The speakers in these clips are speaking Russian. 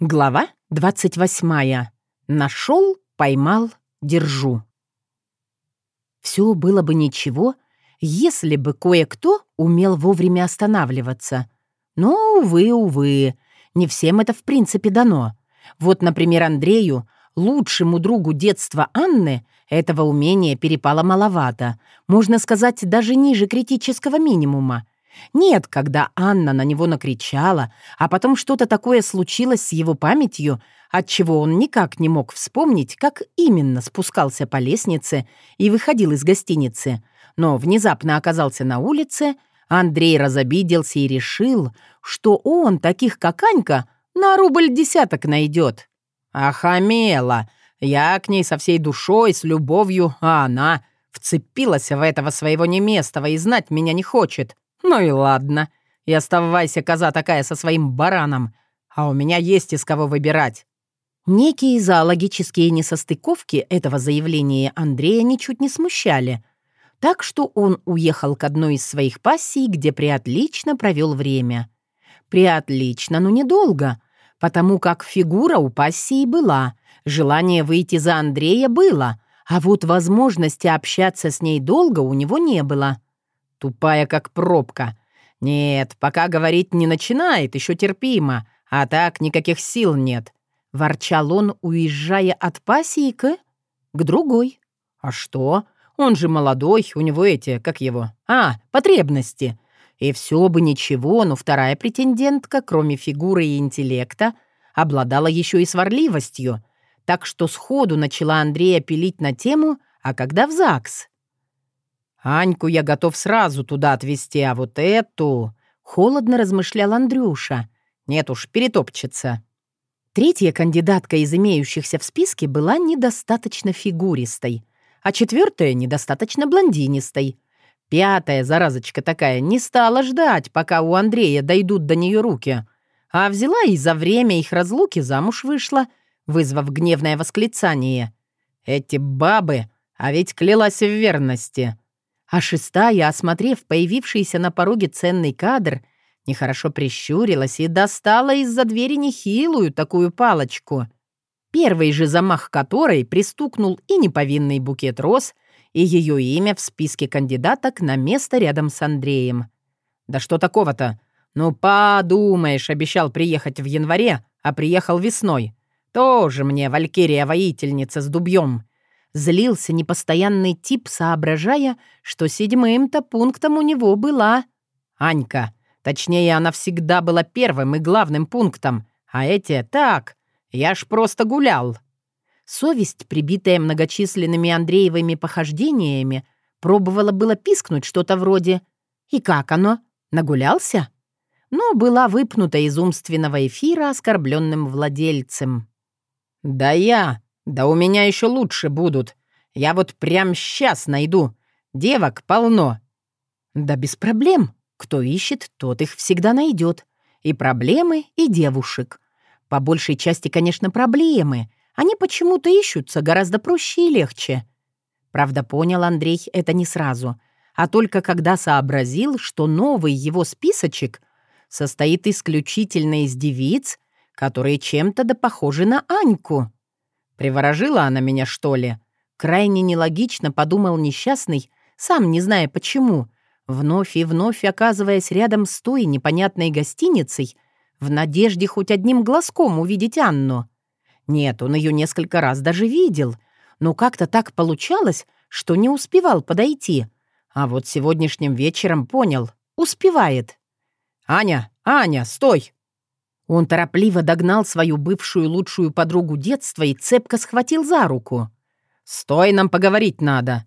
Глава 28. Нашел, поймал, держу. Все было бы ничего, если бы кое-кто умел вовремя останавливаться. Но, увы, увы, не всем это в принципе дано. Вот, например, Андрею, лучшему другу детства Анны, этого умения перепало маловато, можно сказать, даже ниже критического минимума. Нет, когда Анна на него накричала, а потом что-то такое случилось с его памятью, отчего он никак не мог вспомнить, как именно спускался по лестнице и выходил из гостиницы, но внезапно оказался на улице, Андрей разобиделся и решил, что он, таких как Анька, на рубль десяток найдет. Ахамела! Я к ней со всей душой, с любовью, а она вцепилась в этого своего неместого и знать меня не хочет. «Ну и ладно. И оставайся, коза такая, со своим бараном. А у меня есть из кого выбирать». Некие зоологические несостыковки этого заявления Андрея ничуть не смущали. Так что он уехал к одной из своих пассий, где приотлично провел время. Приотлично, но недолго, потому как фигура у пассии была, желание выйти за Андрея было, а вот возможности общаться с ней долго у него не было. Тупая, как пробка. Нет, пока говорить не начинает, еще терпимо, а так никаких сил нет. Ворчал он, уезжая от к... к другой. А что? Он же молодой, у него эти, как его... А, потребности. И все бы ничего, но вторая претендентка, кроме фигуры и интеллекта, обладала еще и сварливостью. Так что сходу начала Андрея пилить на тему «А когда в ЗАГС?» Аньку я готов сразу туда отвезти, а вот эту...» — холодно размышлял Андрюша. «Нет уж, перетопчется». Третья кандидатка из имеющихся в списке была недостаточно фигуристой, а четвертая — недостаточно блондинистой. Пятая, заразочка такая, не стала ждать, пока у Андрея дойдут до нее руки, а взяла и за время их разлуки замуж вышла, вызвав гневное восклицание. «Эти бабы, а ведь клялась в верности!» А шестая, осмотрев появившийся на пороге ценный кадр, нехорошо прищурилась и достала из-за двери нехилую такую палочку. Первый же замах которой пристукнул и неповинный букет роз, и ее имя в списке кандидаток на место рядом с Андреем. «Да что такого-то? Ну, подумаешь, обещал приехать в январе, а приехал весной. Тоже мне валькирия-воительница с дубьем. Злился непостоянный тип, соображая, что седьмым-то пунктом у него была Анька. Точнее, она всегда была первым и главным пунктом. А эти — так, я ж просто гулял. Совесть, прибитая многочисленными Андреевыми похождениями, пробовала было пискнуть что-то вроде «И как оно? Нагулялся?» но была выпнута из умственного эфира оскорбленным владельцем. «Да я «Да у меня еще лучше будут. Я вот прям сейчас найду. Девок полно». «Да без проблем. Кто ищет, тот их всегда найдет. И проблемы, и девушек. По большей части, конечно, проблемы. Они почему-то ищутся гораздо проще и легче». Правда, понял Андрей это не сразу, а только когда сообразил, что новый его списочек состоит исключительно из девиц, которые чем-то да похожи на Аньку. Приворожила она меня, что ли? Крайне нелогично подумал несчастный, сам не зная почему, вновь и вновь оказываясь рядом с той непонятной гостиницей, в надежде хоть одним глазком увидеть Анну. Нет, он ее несколько раз даже видел, но как-то так получалось, что не успевал подойти. А вот сегодняшним вечером понял — успевает. «Аня, Аня, стой!» Он торопливо догнал свою бывшую лучшую подругу детства и цепко схватил за руку. «Стой, нам поговорить надо!»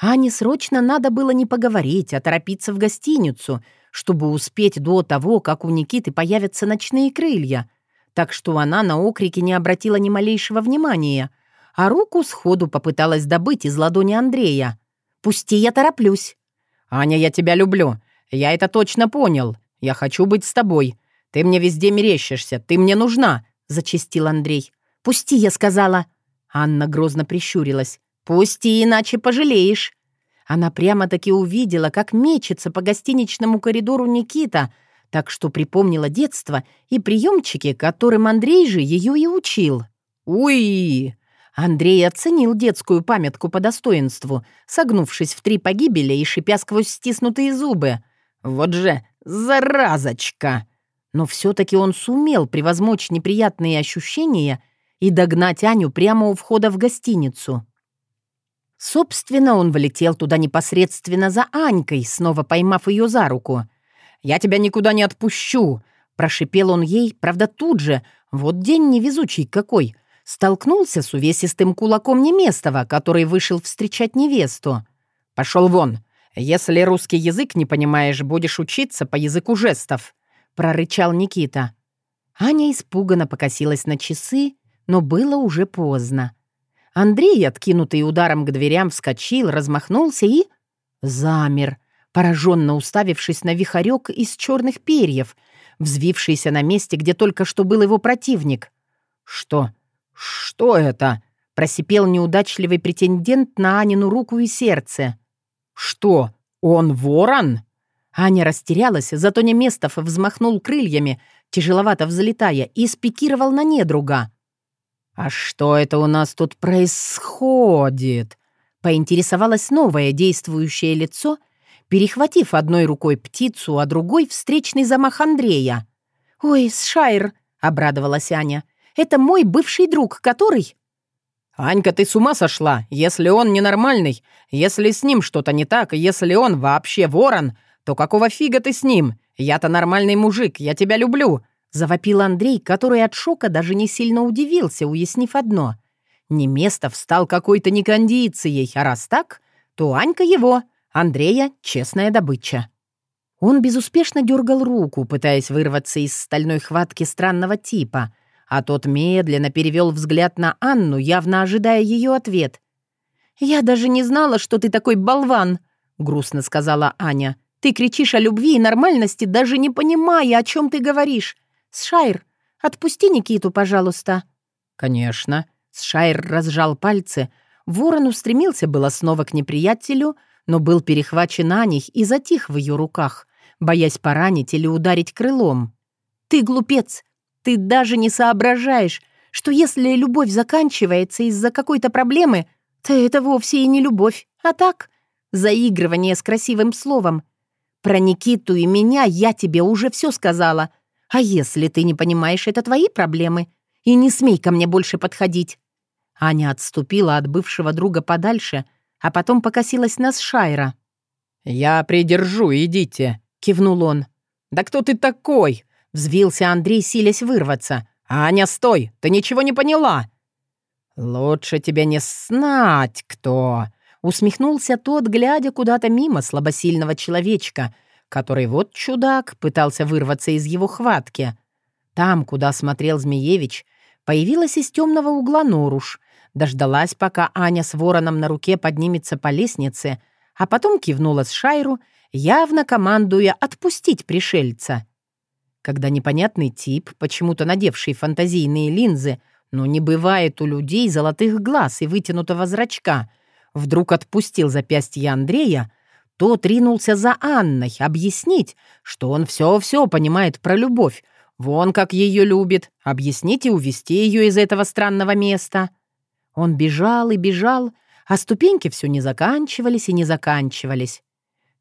Ане срочно надо было не поговорить, а торопиться в гостиницу, чтобы успеть до того, как у Никиты появятся ночные крылья. Так что она на окрики не обратила ни малейшего внимания, а руку сходу попыталась добыть из ладони Андрея. «Пусти, я тороплюсь!» «Аня, я тебя люблю. Я это точно понял. Я хочу быть с тобой. «Ты мне везде мерещишься, ты мне нужна!» — зачистил Андрей. «Пусти, я сказала!» Анна грозно прищурилась. «Пусти, иначе пожалеешь!» Она прямо-таки увидела, как мечется по гостиничному коридору Никита, так что припомнила детство и приемчики, которым Андрей же ее и учил. «Уи!» Андрей оценил детскую памятку по достоинству, согнувшись в три погибели и шипя сквозь стиснутые зубы. «Вот же заразочка!» Но все-таки он сумел превозмочь неприятные ощущения и догнать Аню прямо у входа в гостиницу. Собственно, он влетел туда непосредственно за Анькой, снова поймав ее за руку. «Я тебя никуда не отпущу!» Прошипел он ей, правда, тут же, вот день невезучий какой, столкнулся с увесистым кулаком Неместова, который вышел встречать невесту. «Пошел вон! Если русский язык не понимаешь, будешь учиться по языку жестов!» — прорычал Никита. Аня испуганно покосилась на часы, но было уже поздно. Андрей, откинутый ударом к дверям, вскочил, размахнулся и... замер, пораженно уставившись на вихарек из черных перьев, взвившийся на месте, где только что был его противник. «Что? Что это?» — просипел неудачливый претендент на Анину руку и сердце. «Что? Он ворон?» Аня растерялась, зато Неместов взмахнул крыльями, тяжеловато взлетая, и спикировал на недруга. «А что это у нас тут происходит?» Поинтересовалось новое действующее лицо, перехватив одной рукой птицу, а другой — встречный замах Андрея. «Ой, Сшайр!» — обрадовалась Аня. «Это мой бывший друг, который...» «Анька, ты с ума сошла? Если он ненормальный, если с ним что-то не так, если он вообще ворон, то какого фига ты с ним? Я-то нормальный мужик, я тебя люблю. Завопил Андрей, который от шока даже не сильно удивился, уяснив одно. Не место встал какой-то некондицией, а раз так, то Анька его, Андрея — честная добыча. Он безуспешно дергал руку, пытаясь вырваться из стальной хватки странного типа, а тот медленно перевел взгляд на Анну, явно ожидая ее ответ. «Я даже не знала, что ты такой болван», — грустно сказала Аня. «Ты кричишь о любви и нормальности, даже не понимая, о чем ты говоришь. «Сшайр, отпусти Никиту, пожалуйста». «Конечно». Сшайр разжал пальцы. Ворон устремился было снова к неприятелю, но был перехвачен них и затих в ее руках, боясь поранить или ударить крылом. «Ты глупец! Ты даже не соображаешь, что если любовь заканчивается из-за какой-то проблемы, то это вовсе и не любовь, а так, заигрывание с красивым словом. Про Никиту и меня я тебе уже все сказала — а если ты не понимаешь, это твои проблемы. И не смей ко мне больше подходить». Аня отступила от бывшего друга подальше, а потом покосилась на Шайра. «Я придержу, идите», — кивнул он. «Да кто ты такой?» — взвился Андрей, силясь вырваться. «Аня, стой! Ты ничего не поняла!» «Лучше тебе не знать, кто!» — усмехнулся тот, глядя куда-то мимо слабосильного человечка, который вот чудак пытался вырваться из его хватки. Там, куда смотрел Змеевич, появилась из темного угла Норуш, дождалась, пока Аня с вороном на руке поднимется по лестнице, а потом кивнула с Шайру, явно командуя отпустить пришельца. Когда непонятный тип, почему-то надевший фантазийные линзы, но не бывает у людей золотых глаз и вытянутого зрачка, вдруг отпустил запястье Андрея, тот ринулся за Анной объяснить, что он все-все понимает про любовь, вон как ее любит, объяснить и увести ее из этого странного места. Он бежал и бежал, а ступеньки все не заканчивались и не заканчивались.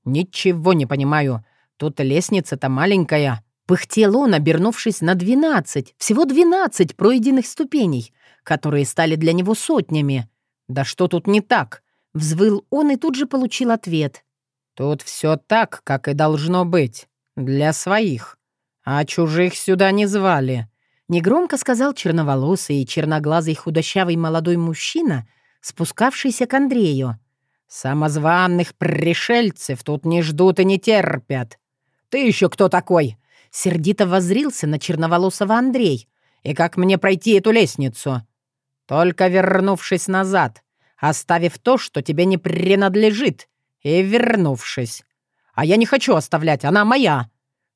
«Ничего не понимаю, тут лестница-то маленькая», — пыхтел он, обернувшись на двенадцать, всего двенадцать пройденных ступеней, которые стали для него сотнями. «Да что тут не так?» — взвыл он и тут же получил ответ. Тут все так, как и должно быть. Для своих. А чужих сюда не звали. Негромко сказал черноволосый и черноглазый худощавый молодой мужчина, спускавшийся к Андрею. «Самозванных пришельцев тут не ждут и не терпят. Ты еще кто такой?» Сердито возрился на черноволосого Андрей. «И как мне пройти эту лестницу?» «Только вернувшись назад, оставив то, что тебе не принадлежит, и вернувшись. А я не хочу оставлять, она моя.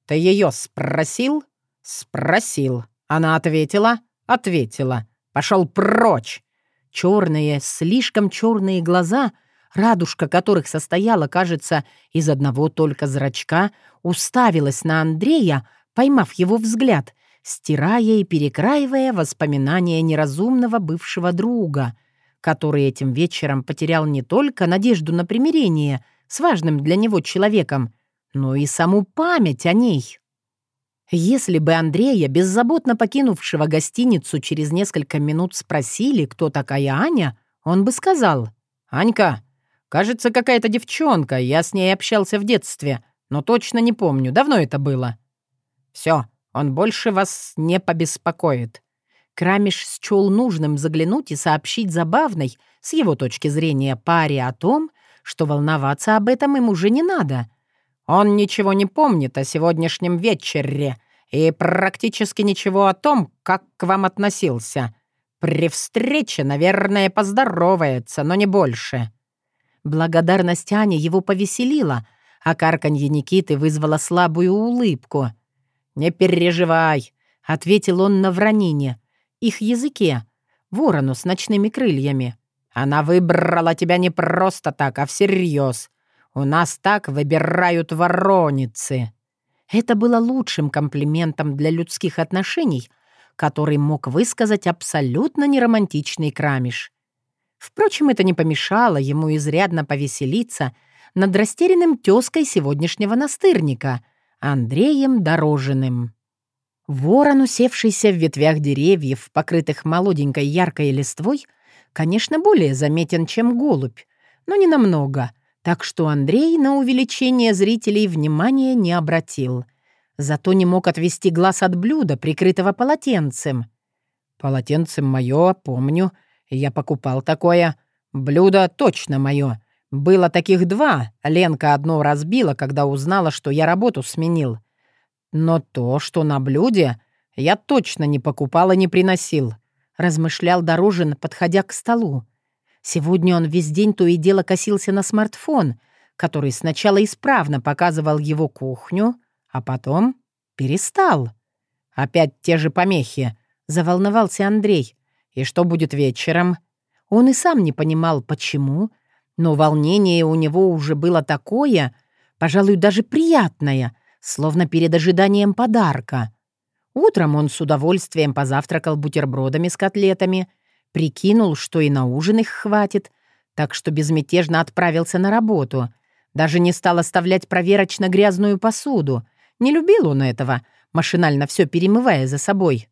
Ты ее спросил? Спросил. Она ответила? Ответила. Пошел прочь. Черные, слишком черные глаза радужка которых состояла, кажется, из одного только зрачка, уставилась на Андрея, поймав его взгляд, стирая и перекраивая воспоминания неразумного бывшего друга, который этим вечером потерял не только надежду на примирение с важным для него человеком, но и саму память о ней. Если бы Андрея, беззаботно покинувшего гостиницу, через несколько минут спросили, кто такая Аня, он бы сказал «Анька, кажется, какая-то девчонка, я с ней общался в детстве, но точно не помню, давно это было». «Все, он больше вас не побеспокоит». Крамиш счел нужным заглянуть и сообщить забавной, с его точки зрения, паре о том, что волноваться об этом им уже не надо — он ничего не помнит о сегодняшнем вечере и практически ничего о том, как к вам относился. При встрече, наверное, поздоровается, но не больше». Благодарность Ани его повеселила, а карканье Никиты вызвало слабую улыбку. «Не переживай», — ответил он на вранине, их языке, ворону с ночными крыльями. «Она выбрала тебя не просто так, а всерьез. У нас так выбирают вороницы». Это было лучшим комплиментом для людских отношений, который мог высказать абсолютно неромантичный крамиш. Впрочем, это не помешало ему изрядно повеселиться над растерянным тёской сегодняшнего настырника, Андреем Дорожиным. Ворон, усевшийся в ветвях деревьев, покрытых молоденькой яркой листвой, конечно, более заметен, чем голубь, но не намного — так что Андрей на увеличение зрителей внимания не обратил. Зато не мог отвести глаз от блюда, прикрытого полотенцем. «Полотенцем мое, помню. Я покупал такое. Блюдо точно мое. Было таких два. Ленка одно разбила, когда узнала, что я работу сменил. Но то, что на блюде, я точно не покупал и не приносил», — размышлял Дорожин, подходя к столу. Сегодня он весь день то и дело косился на смартфон, который сначала исправно показывал его кухню, а потом перестал. «Опять те же помехи», — заволновался Андрей. «И что будет вечером?» Он и сам не понимал, почему, но волнение у него уже было такое, пожалуй, даже приятное, словно перед ожиданием подарка. Утром он с удовольствием позавтракал бутербродами с котлетами — Прикинул, что и на ужин их хватит, так что безмятежно отправился на работу. Даже не стал оставлять проверочно грязную посуду. Не любил он этого, машинально все перемывая за собой.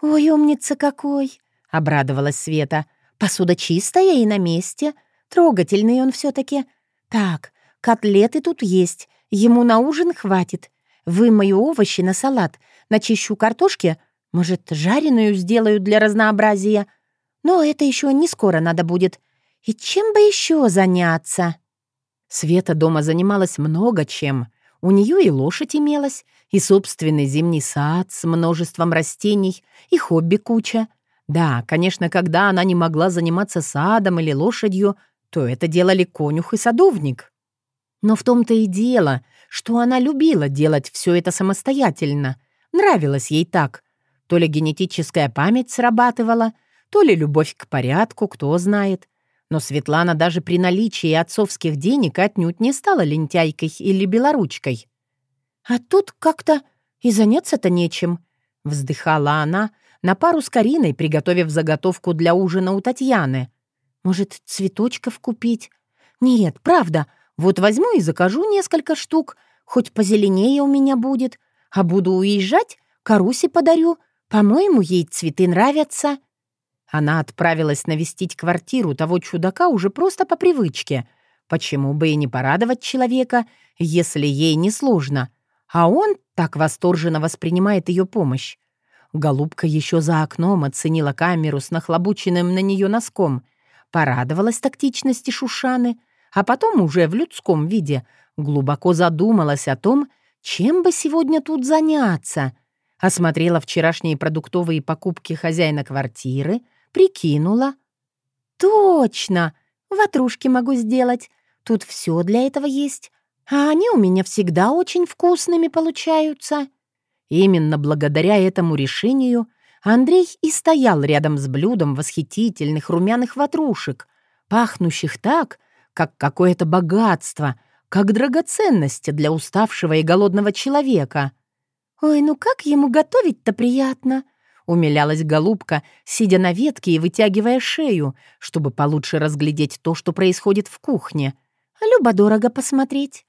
«Ой, умница какой!» — обрадовалась Света. «Посуда чистая и на месте. Трогательный он все таки Так, котлеты тут есть. Ему на ужин хватит. Вымою овощи на салат, начищу картошки. Может, жареную сделаю для разнообразия. Но это еще не скоро надо будет. И чем бы еще заняться? Света дома занималась много чем. У нее и лошадь имелась, и собственный зимний сад с множеством растений, и хобби куча. Да, конечно, когда она не могла заниматься садом или лошадью, то это делали конюх и садовник. Но в том-то и дело, что она любила делать все это самостоятельно. Нравилось ей так. То ли генетическая память срабатывала — то ли любовь к порядку, кто знает. Но Светлана даже при наличии отцовских денег отнюдь не стала лентяйкой или белоручкой. «А тут как-то и заняться-то нечем», — вздыхала она, на пару с Кариной, приготовив заготовку для ужина у Татьяны. «Может, цветочков купить? Нет, правда, вот возьму и закажу несколько штук, хоть позеленее у меня будет, а буду уезжать, Карусе подарю. По-моему, ей цветы нравятся». Она отправилась навестить квартиру того чудака уже просто по привычке. Почему бы и не порадовать человека, если ей не сложно? А он так восторженно воспринимает ее помощь. Голубка еще за окном оценила камеру с нахлобученным на нее носком, порадовалась тактичности Шушаны, а потом уже в людском виде глубоко задумалась о том, чем бы сегодня тут заняться. Осмотрела вчерашние продуктовые покупки хозяина квартиры — Прикинула. «Точно! Ватрушки могу сделать. Тут все для этого есть. А они у меня всегда очень вкусными получаются». Именно благодаря этому решению Андрей и стоял рядом с блюдом восхитительных румяных ватрушек, пахнущих так, как какое-то богатство, как драгоценность для уставшего и голодного человека. «Ой, ну как ему готовить-то приятно!» — умилялась голубка, сидя на ветке и вытягивая шею, чтобы получше разглядеть то, что происходит в кухне. «Любо-дорого посмотреть».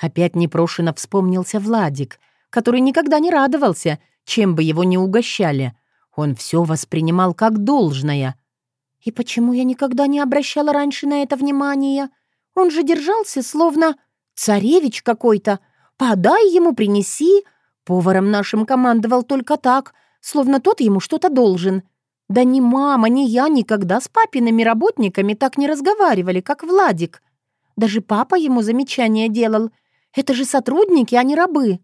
Опять непрошено вспомнился Владик, который никогда не радовался, чем бы его ни угощали. Он все воспринимал как должное. И почему я никогда не обращала раньше на это внимания? Он же держался, словно царевич какой-то. «Подай ему, принеси». Поваром нашим командовал только так, словно тот ему что-то должен. Да ни мама, ни я никогда с папиными работниками так не разговаривали, как Владик. Даже папа ему замечания делал. Это же сотрудники, а не рабы.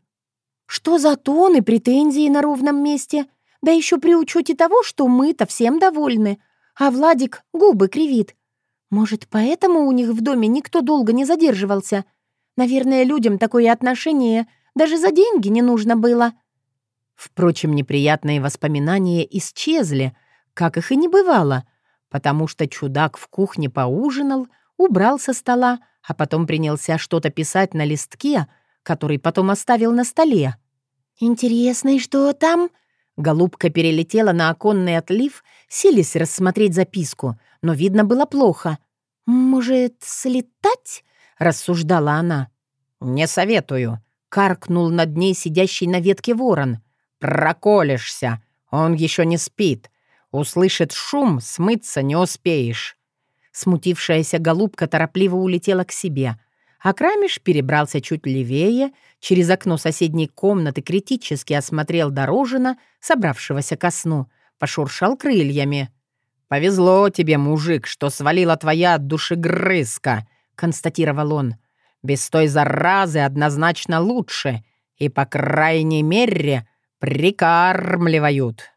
Что за тон и претензии на ровном месте? Да еще при учете того, что мы-то всем довольны, а Владик губы кривит. Может, поэтому у них в доме никто долго не задерживался? Наверное, людям такое отношение даже за деньги не нужно было. Впрочем, неприятные воспоминания исчезли, как их и не бывало, потому что чудак в кухне поужинал, убрал со стола, а потом принялся что-то писать на листке, который потом оставил на столе. «Интересно, и что там?» Голубка перелетела на оконный отлив, сились рассмотреть записку, но видно было плохо. «Может, слетать?» — рассуждала она. «Не советую», — каркнул над ней сидящий на ветке ворон. «Проколешься, он еще не спит. Услышит шум, смыться не успеешь». Смутившаяся голубка торопливо улетела к себе — а Крамиш перебрался чуть левее, через окно соседней комнаты критически осмотрел Дорожина, собравшегося ко сну, пошуршал крыльями. «Повезло тебе, мужик, что свалила твоя душегрызка», — констатировал он. «Без той заразы однозначно лучше, и, по крайней мере, прикармливают».